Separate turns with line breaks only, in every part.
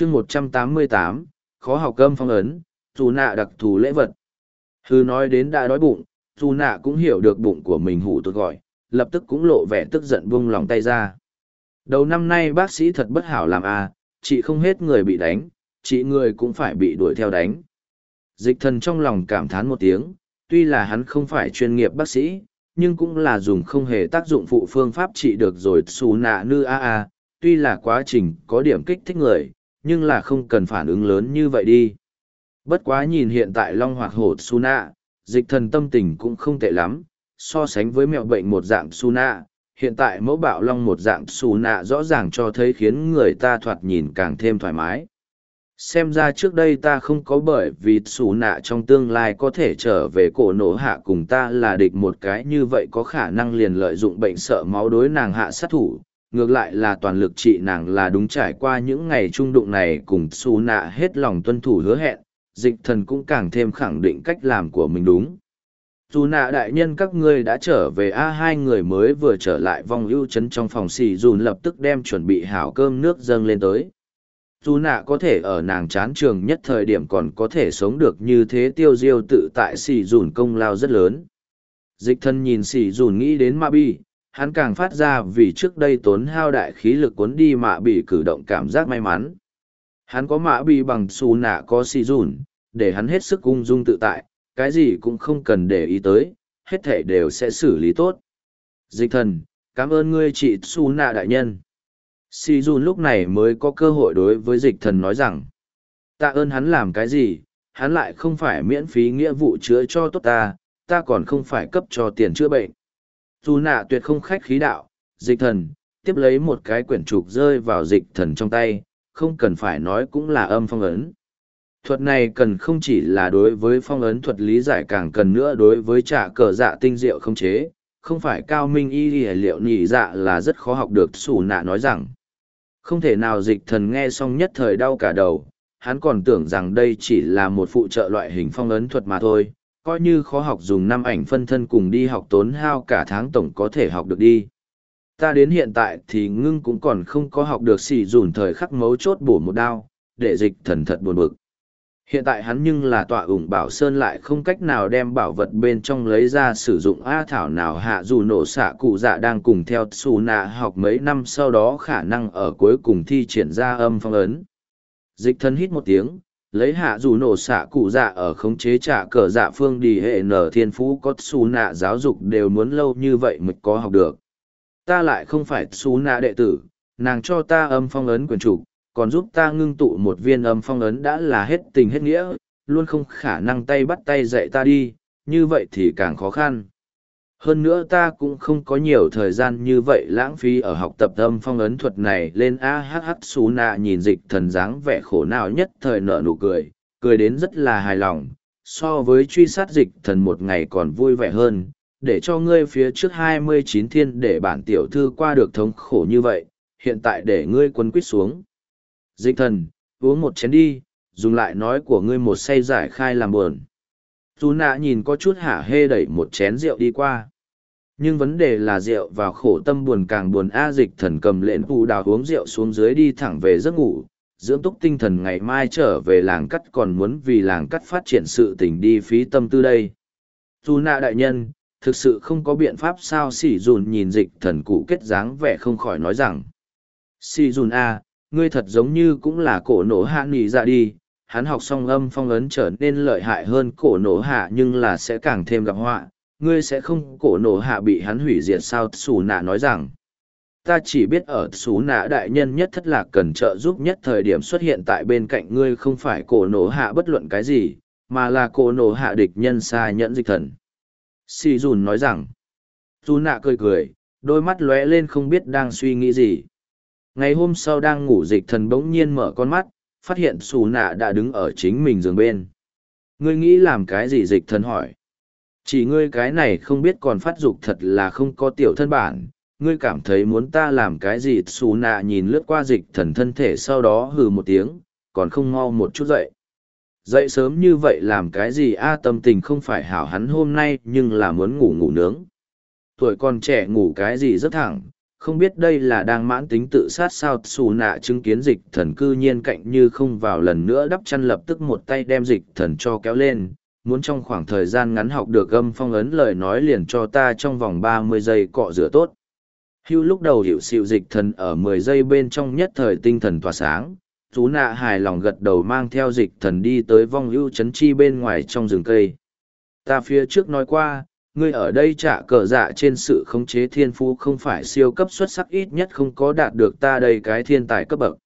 chương một trăm tám mươi tám, khó học cơm phong ấn, dù nạ đặc thù lễ vật. Hư nói đến đã đói bụng, dù nạ cũng hiểu được bụng của mình hủ tụt gọi, lập tức cũng lộ vẻ tức giận buông lòng tay ra. Đầu năm nay bác sĩ thật bất hảo làm à chị không hết người bị đánh, chị người cũng phải bị đuổi theo đánh. Dịch thần trong lòng cảm thán một tiếng, tuy là hắn không phải chuyên nghiệp bác sĩ, nhưng cũng là dùng không hề tác dụng phụ phương pháp trị được rồi xù nạ nư a a, tuy là quá trình có điểm kích thích người nhưng là không cần phản ứng lớn như vậy đi. Bất quá nhìn hiện tại long hoạt hổ Suna, dịch thần tâm tình cũng không tệ lắm so sánh với mẹo bệnh một dạng Suna, hiện tại mẫu bạo long một dạng Suna rõ ràng cho thấy khiến người ta thoạt nhìn càng thêm thoải mái. Xem ra trước đây ta không có bởi vì xù nạ trong tương lai có thể trở về cổ nổ hạ cùng ta là địch một cái như vậy có khả năng liền lợi dụng bệnh sợ máu đối nàng hạ sát thủ ngược lại là toàn lực trị nàng là đúng trải qua những ngày trung đụng này cùng xù nạ hết lòng tuân thủ hứa hẹn, dịch thần cũng càng thêm khẳng định cách làm của mình đúng. Dù nạ đại nhân các ngươi đã trở về, a, hai người mới vừa trở lại vòng ưu chấn trong phòng xì dùn lập tức đem chuẩn bị hảo cơm nước dâng lên tới. Dù nạ có thể ở nàng chán trường nhất thời điểm còn có thể sống được như thế tiêu diêu tự tại xì dùn công lao rất lớn. Dịch thân nhìn xì dùn nghĩ đến ma bi hắn càng phát ra vì trước đây tốn hao đại khí lực cuốn đi mạ bị cử động cảm giác may mắn. Hắn có mạ bị bằng xù nạ có xì dùn để hắn hết sức ung dung tự tại cái gì cũng không cần để ý tới hết thể đều sẽ xử lý tốt. Dịch thần cảm ơn ngươi chị xù nạ đại nhân. Si dùn lúc này mới có cơ hội đối với dịch thần nói rằng, tạ ơn hắn làm cái gì, hắn lại không phải miễn phí nghĩa vụ chữa cho tốt ta, ta còn không phải cấp cho tiền chữa bệnh. Dù nạ tuyệt không khách khí đạo, dịch thần, tiếp lấy một cái quyển trục rơi vào dịch thần trong tay, không cần phải nói cũng là âm phong ấn. Thuật này cần không chỉ là đối với phong ấn thuật lý giải càng cần nữa đối với trả cờ dạ tinh diệu không chế, không phải cao minh y liệu nhị dạ là rất khó học được xù nạ nói rằng. Không thể nào dịch thần nghe xong nhất thời đau cả đầu, hắn còn tưởng rằng đây chỉ là một phụ trợ loại hình phong ấn thuật mà thôi, coi như khó học dùng năm ảnh phân thân cùng đi học tốn hao cả tháng tổng có thể học được đi. Ta đến hiện tại thì ngưng cũng còn không có học được xì dùn thời khắc mấu chốt bổ một đao, để dịch thần thật buồn bực. Hiện tại hắn nhưng là tọa ủng bảo sơn lại không cách nào đem bảo vật bên trong lấy ra sử dụng A thảo nào hạ dù nổ xạ cụ dạ đang cùng theo xù nạ học mấy năm sau đó khả năng ở cuối cùng thi triển ra âm phong ấn. Dịch thân hít một tiếng, lấy hạ dù nổ xạ cụ dạ ở khống chế trả cờ dạ phương đi hệ nở thiên phú có xù nạ giáo dục đều muốn lâu như vậy mới có học được. Ta lại không phải xù nạ đệ tử, nàng cho ta âm phong ấn quyền chủ, còn giúp ta ngưng tụ một viên âm phong ấn đã là hết tình hết nghĩa, luôn không khả năng tay bắt tay dạy ta đi, như vậy thì càng khó khăn. Hơn nữa ta cũng không có nhiều thời gian như vậy lãng phí ở học tập âm phong ấn thuật này lên AHH Sú Nạ nhìn dịch thần dáng vẻ khổ nào nhất thời nở nụ cười, cười đến rất là hài lòng, so với truy sát dịch thần một ngày còn vui vẻ hơn, để cho ngươi phía trước hai mươi chín thiên để bản tiểu thư qua được thống khổ như vậy, hiện tại để ngươi quân quyết xuống. Dịch thần, uống một chén đi, dùng lại nói của ngươi một say giải khai làm buồn. Dù nạ nhìn có chút hả hê đẩy một chén rượu đi qua. Nhưng vấn đề là rượu vào khổ tâm buồn càng buồn A dịch thần cầm lện phù đào uống rượu xuống dưới đi thẳng về giấc ngủ, dưỡng túc tinh thần ngày mai trở về làng cắt còn muốn vì làng cắt phát triển sự tình đi phí tâm tư đây. Dù nạ đại nhân, thực sự không có biện pháp sao xỉ dùn nhìn dịch thần cụ kết dáng vẻ không khỏi nói rằng. Xỉ dùn A, ngươi thật giống như cũng là cổ nổ hạ nghỉ ra dạ đi hắn học xong âm phong ấn trở nên lợi hại hơn cổ nổ hạ nhưng là sẽ càng thêm gặp họa. Ngươi sẽ không, cổ nổ hạ bị hắn hủy diệt sao? Xù nạ nói rằng. Ta chỉ biết ở xù nạ đại nhân nhất thất lạc cần trợ giúp nhất thời điểm xuất hiện tại bên cạnh ngươi không phải cổ nổ hạ bất luận cái gì, mà là cổ nổ hạ địch nhân xa nhẫn dịch thần. Si dùn nói rằng. Dù nạ cười cười, đôi mắt lóe lên không biết đang suy nghĩ gì. Ngày hôm sau đang ngủ dịch thần bỗng nhiên mở con mắt phát hiện xù nạ đã đứng ở chính mình giường bên. Ngươi nghĩ làm cái gì dịch thần hỏi. Chỉ ngươi cái này không biết còn phát dục thật là không có tiểu thân bản. Ngươi cảm thấy muốn ta làm cái gì? Xù nạ nhìn lướt qua dịch thần thân thể sau đó hừ một tiếng, còn không mau một chút dậy. Dậy sớm như vậy làm cái gì? A, tâm tình không phải hảo hắn hôm nay, nhưng là muốn ngủ ngủ nướng. Tuổi còn trẻ ngủ cái gì rất thẳng không biết đây là đang mãn tính tự sát sao xù nạ chứng kiến dịch thần cư nhiên cạnh như không vào lần nữa đắp chăn lập tức một tay đem dịch thần cho kéo lên, muốn trong khoảng thời gian ngắn học được gâm phong ấn lời nói liền cho ta trong vòng ba mươi giây cọ rửa tốt. Hưu lúc đầu hiệu xịu dịch thần ở mười giây bên trong nhất thời tinh thần tỏa sáng chú nạ hài lòng gật đầu mang theo dịch thần đi tới vong ưu chấn chi bên ngoài trong rừng cây. Ta phía trước nói qua ngươi ở đây trả cờ dạ trên sự khống chế thiên phú không phải siêu cấp xuất sắc ít nhất không có đạt được ta đây cái thiên tài cấp bậc.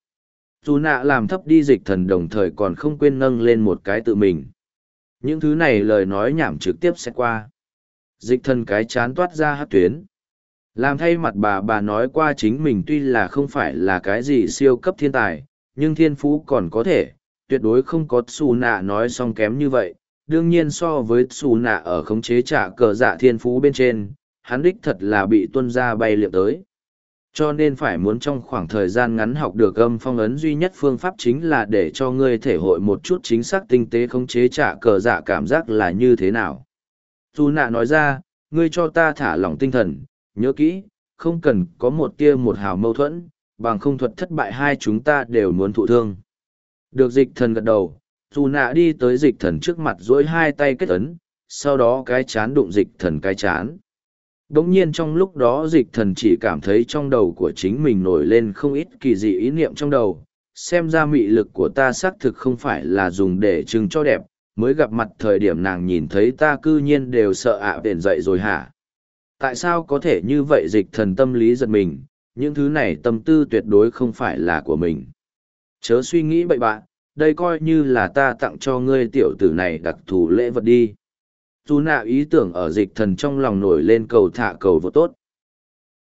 Dù nạ làm thấp đi dịch thần đồng thời còn không quên nâng lên một cái tự mình. Những thứ này lời nói nhảm trực tiếp sẽ qua. Dịch thần cái chán toát ra hát tuyến. Làm thay mặt bà bà nói qua chính mình tuy là không phải là cái gì siêu cấp thiên tài, nhưng thiên phú còn có thể, tuyệt đối không có xù nạ nói xong kém như vậy đương nhiên so với xù nạ ở khống chế trả cờ dạ thiên phú bên trên, hắn đích thật là bị tuân ra bay liệm tới. Cho nên phải muốn trong khoảng thời gian ngắn học được âm phong ấn duy nhất phương pháp chính là để cho ngươi thể hội một chút chính xác tinh tế khống chế trả cờ dạ cảm giác là như thế nào. Dù nạ nói ra, ngươi cho ta thả lỏng tinh thần, nhớ kỹ, không cần có một tia một hào mâu thuẫn, bằng không thuật thất bại hai chúng ta đều muốn thụ thương. Được dịch thần gật đầu dù nạ đi tới dịch thần trước mặt dỗi hai tay kết ấn, sau đó cái chán đụng dịch thần cái chán. Đ ỗ n g nhiên trong lúc đó dịch thần chỉ cảm thấy trong đầu của chính mình nổi lên không ít kỳ dị ý niệm trong đầu. Xem ra mị lực của ta xác thực không phải là dùng để chừng cho đẹp, mới gặp mặt thời điểm nàng nhìn thấy ta c ư nhiên đều sợ ạ à dậy rồi hả? Tại sao có thể như vậy dịch thần tâm lý giật mình? Những thứ này tâm tư tuyệt đối không phải là của mình. Chớ suy nghĩ bậy bạn đây coi như là ta tặng cho ngươi tiểu tử này đặc thù lễ vật đi. Dù nạ ý tưởng ở dịch thần trong lòng nổi lên cầu thả cầu vô tốt.